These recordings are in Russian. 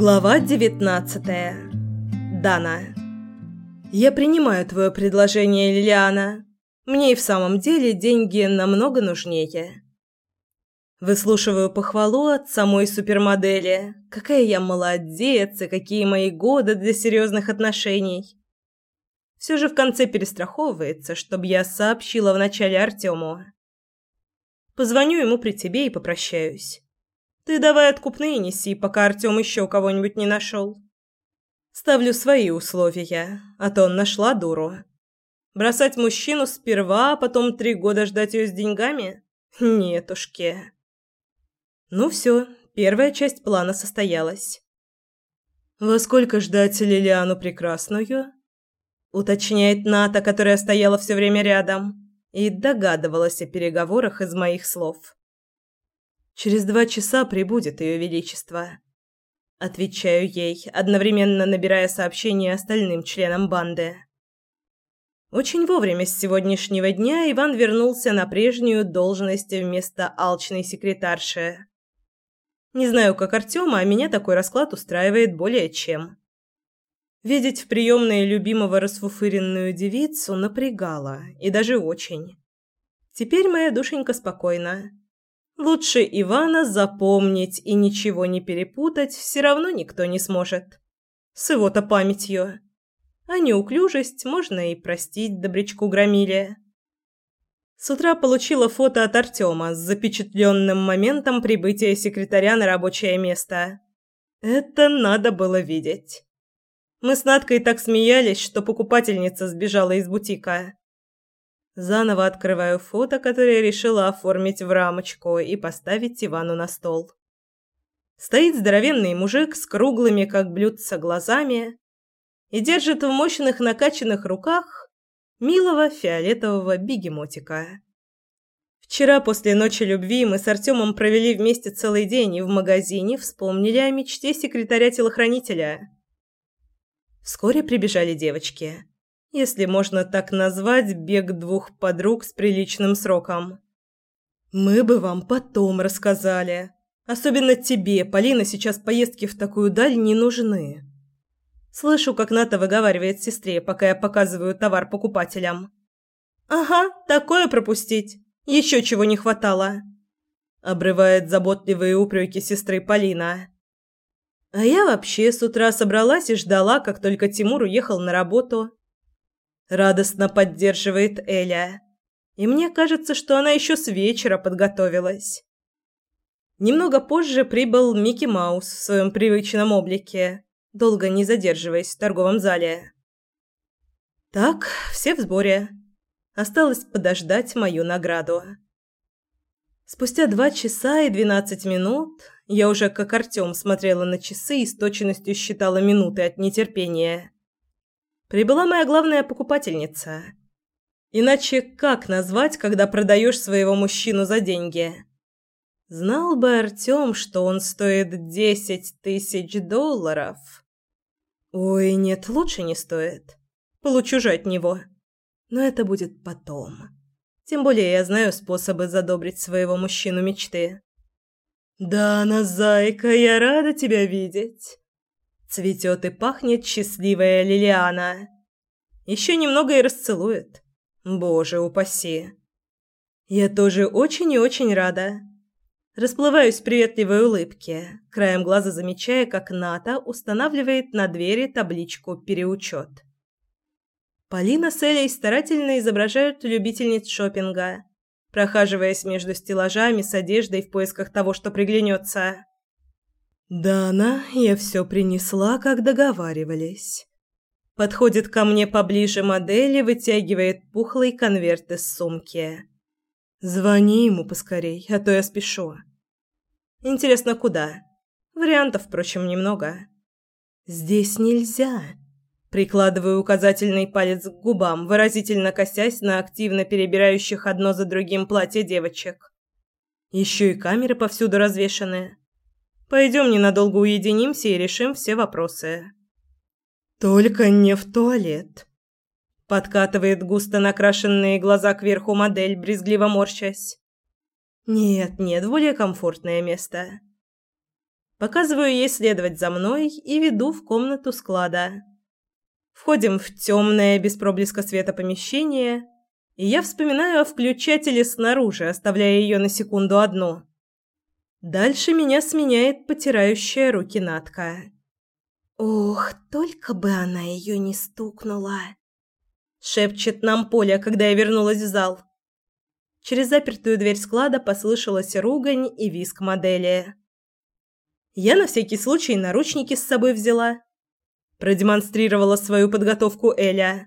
Глава 19. Дана. Я принимаю твое предложение, Лилиана. Мне и в самом деле деньги намного нужнее. Выслушиваю похвалу от самой супермодели. Какая я молодец и какие мои годы для серьезных отношений. Все же в конце перестраховывается, чтобы я сообщила вначале Артему. Позвоню ему при тебе и попрощаюсь. Ты давай откупные неси, пока Артем еще кого-нибудь не нашел. Ставлю свои условия, а то он нашла дуру. Бросать мужчину сперва, а потом три года ждать ее с деньгами? Нетушки. Ну все, первая часть плана состоялась. «Во сколько ждать Лилиану Прекрасную?» Уточняет Ната, которая стояла все время рядом и догадывалась о переговорах из моих слов. «Через два часа прибудет Ее Величество». Отвечаю ей, одновременно набирая сообщение остальным членам банды. Очень вовремя с сегодняшнего дня Иван вернулся на прежнюю должность вместо алчной секретарши. Не знаю, как Артема, а меня такой расклад устраивает более чем. Видеть в приемной любимого расфуфыренную девицу напрягало, и даже очень. Теперь моя душенька спокойна. Лучше Ивана запомнить и ничего не перепутать все равно никто не сможет. С его-то памятью. А неуклюжесть можно и простить добрячку Громиле. С утра получила фото от Артема с запечатленным моментом прибытия секретаря на рабочее место. Это надо было видеть. Мы с Надкой так смеялись, что покупательница сбежала из бутика. Заново открываю фото, которое решила оформить в рамочку и поставить Ивану на стол. Стоит здоровенный мужик с круглыми, как блюдца, глазами и держит в мощных накачанных руках милого фиолетового бегемотика. Вчера после ночи любви мы с Артемом провели вместе целый день и в магазине вспомнили о мечте секретаря-телохранителя. Вскоре прибежали девочки. Если можно так назвать, бег двух подруг с приличным сроком. Мы бы вам потом рассказали. Особенно тебе, Полина, сейчас поездки в такую даль не нужны. Слышу, как Ната выговаривает сестре, пока я показываю товар покупателям. «Ага, такое пропустить. Еще чего не хватало», – обрывает заботливые упреки сестры Полина. А я вообще с утра собралась и ждала, как только Тимур уехал на работу. Радостно поддерживает Эля. И мне кажется, что она еще с вечера подготовилась. Немного позже прибыл Микки Маус в своем привычном облике долго не задерживаясь в торговом зале. Так, все в сборе. Осталось подождать мою награду. Спустя два часа и двенадцать минут я уже как Артем смотрела на часы и с точностью считала минуты от нетерпения. Прибыла моя главная покупательница. Иначе как назвать, когда продаешь своего мужчину за деньги? Знал бы Артем, что он стоит десять тысяч долларов. Ой, нет, лучше не стоит. Получу же от него. Но это будет потом. Тем более я знаю способы задобрить своего мужчину мечты. Да, на зайка, я рада тебя видеть. Цветет и пахнет счастливая Лилиана. Еще немного и расцелует. Боже упаси. Я тоже очень и очень рада. Расплываюсь в приветливой улыбке, краем глаза замечая, как Ната устанавливает на двери табличку «Переучет». Полина с Элей старательно изображают любительниц шопинга, прохаживаясь между стеллажами с одеждой в поисках того, что приглянется. «Дана, я все принесла, как договаривались». Подходит ко мне поближе модель и вытягивает пухлый конверт из сумки. «Звони ему поскорей, а то я спешу». Интересно, куда? Вариантов, впрочем, немного. Здесь нельзя. Прикладываю указательный палец к губам, выразительно косясь на активно перебирающих одно за другим платье девочек. Еще и камеры повсюду развешаны. Пойдем ненадолго уединимся и решим все вопросы. Только не в туалет. Подкатывает густо накрашенные глаза кверху модель, брезгливо морщась. Нет, нет, более комфортное место. Показываю ей следовать за мной и веду в комнату склада. Входим в темное, без проблеска света помещение, и я вспоминаю о включателе снаружи, оставляя ее на секунду одну. Дальше меня сменяет потирающая руки Натка. «Ох, только бы она ее не стукнула!» Шепчет нам Поля, когда я вернулась в зал. Через запертую дверь склада послышалась ругань и визг модели. Я на всякий случай наручники с собой взяла. Продемонстрировала свою подготовку Эля.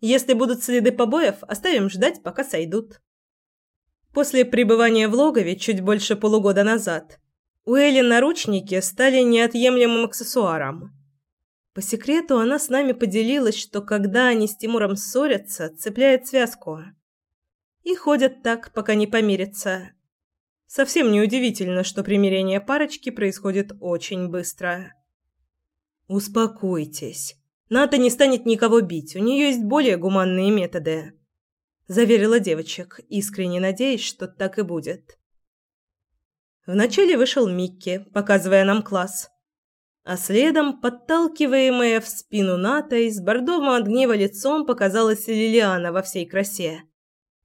Если будут следы побоев, оставим ждать, пока сойдут. После пребывания в логове чуть больше полугода назад у Эли наручники стали неотъемлемым аксессуаром. По секрету она с нами поделилась, что когда они с Тимуром ссорятся, цепляет связку. И ходят так, пока не помирятся. Совсем неудивительно, что примирение парочки происходит очень быстро. «Успокойтесь. Ната не станет никого бить, у нее есть более гуманные методы», – заверила девочек, искренне надеясь, что так и будет. Вначале вышел Микки, показывая нам класс. А следом, подталкиваемая в спину Натой, с бордовым от гнева лицом показалась Лилиана во всей красе,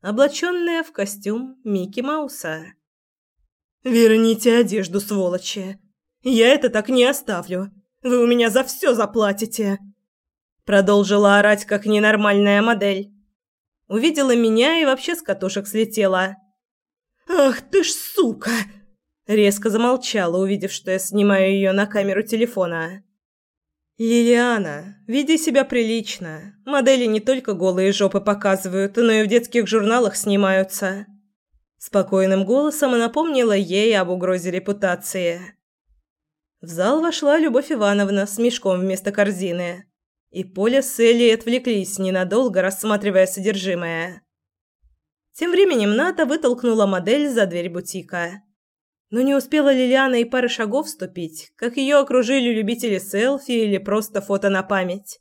облаченная в костюм Микки Мауса. «Верните одежду, сволочи! Я это так не оставлю! Вы у меня за все заплатите!» Продолжила орать, как ненормальная модель. Увидела меня и вообще с катушек слетела. «Ах ты ж сука!» Резко замолчала, увидев, что я снимаю ее на камеру телефона. «Лилиана, веди себя прилично. Модели не только голые жопы показывают, но и в детских журналах снимаются». Спокойным голосом напомнила ей об угрозе репутации. В зал вошла Любовь Ивановна с мешком вместо корзины. И Поля с Элли отвлеклись ненадолго, рассматривая содержимое. Тем временем Ната вытолкнула модель за дверь бутика. Но не успела Лилиана и пары шагов ступить, как ее окружили любители селфи или просто фото на память.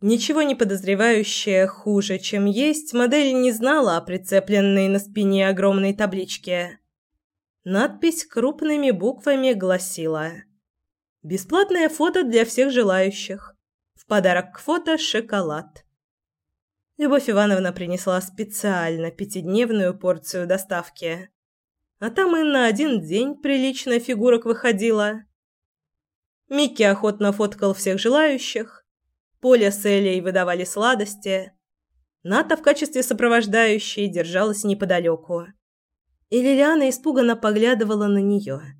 Ничего не подозревающая хуже, чем есть, модель не знала о прицепленной на спине огромной табличке. Надпись крупными буквами гласила «Бесплатное фото для всех желающих. Подарок к фото шоколад». Любовь Ивановна принесла специально пятидневную порцию доставки. А там и на один день приличная фигурок выходила. Микки охотно фоткал всех желающих. Поля с Элей выдавали сладости. Ната в качестве сопровождающей держалась неподалеку. И Лилиана испуганно поглядывала на нее.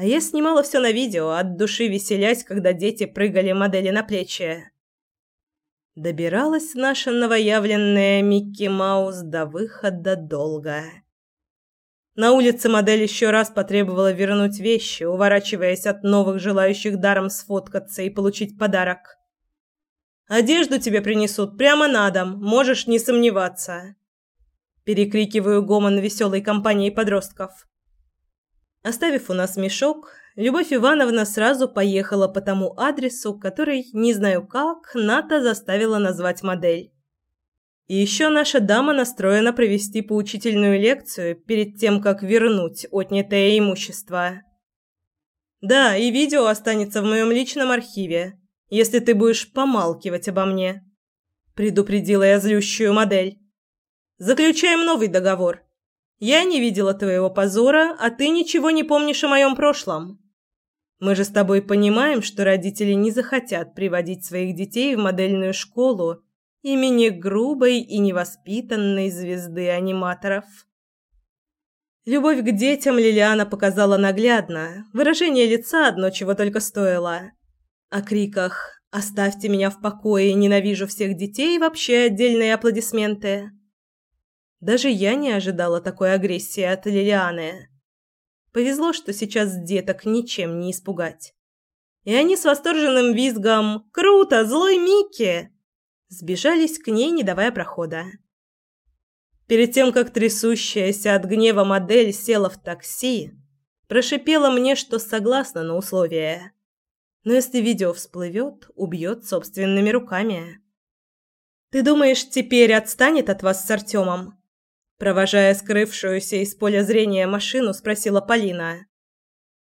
А я снимала все на видео, от души веселясь, когда дети прыгали модели на плечи. Добиралась наша новоявленная Микки Маус до выхода долго. На улице модель еще раз потребовала вернуть вещи, уворачиваясь от новых желающих даром сфоткаться и получить подарок. «Одежду тебе принесут прямо на дом, можешь не сомневаться!» Перекрикиваю гомон веселой компании подростков. Оставив у нас мешок, Любовь Ивановна сразу поехала по тому адресу, который, не знаю как, Ната заставила назвать модель. И еще наша дама настроена провести поучительную лекцию перед тем, как вернуть отнятое имущество. Да, и видео останется в моем личном архиве, если ты будешь помалкивать обо мне, предупредила я злющую модель. Заключаем новый договор. Я не видела твоего позора, а ты ничего не помнишь о моем прошлом. Мы же с тобой понимаем, что родители не захотят приводить своих детей в модельную школу имени грубой и невоспитанной звезды аниматоров. Любовь к детям Лилиана показала наглядно, выражение лица одно чего только стоило. О криках «Оставьте меня в покое, ненавижу всех детей» вообще отдельные аплодисменты. Даже я не ожидала такой агрессии от Лилианы. Повезло, что сейчас деток ничем не испугать. И они с восторженным визгом «Круто! Злой Микки!» сбежались к ней, не давая прохода. Перед тем, как трясущаяся от гнева модель села в такси, прошипела мне, что согласна на условия. Но если видео всплывет, убьет собственными руками. «Ты думаешь, теперь отстанет от вас с Артемом?» Провожая скрывшуюся из поля зрения машину, спросила Полина.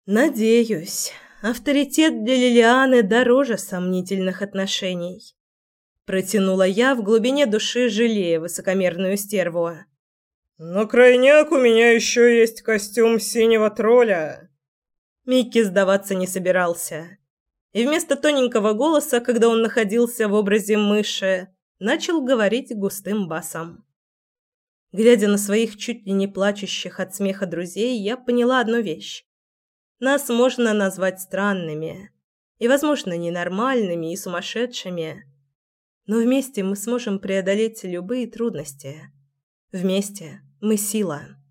Надеюсь, авторитет для Лилианы дороже сомнительных отношений. Протянула я в глубине души, жалея высокомерную стерву. «На крайняк у меня еще есть костюм синего тролля». Микки сдаваться не собирался. И вместо тоненького голоса, когда он находился в образе мыши, начал говорить густым басом. Глядя на своих чуть ли не плачущих от смеха друзей, я поняла одну вещь. Нас можно назвать странными и, возможно, ненормальными и сумасшедшими, но вместе мы сможем преодолеть любые трудности. Вместе мы сила.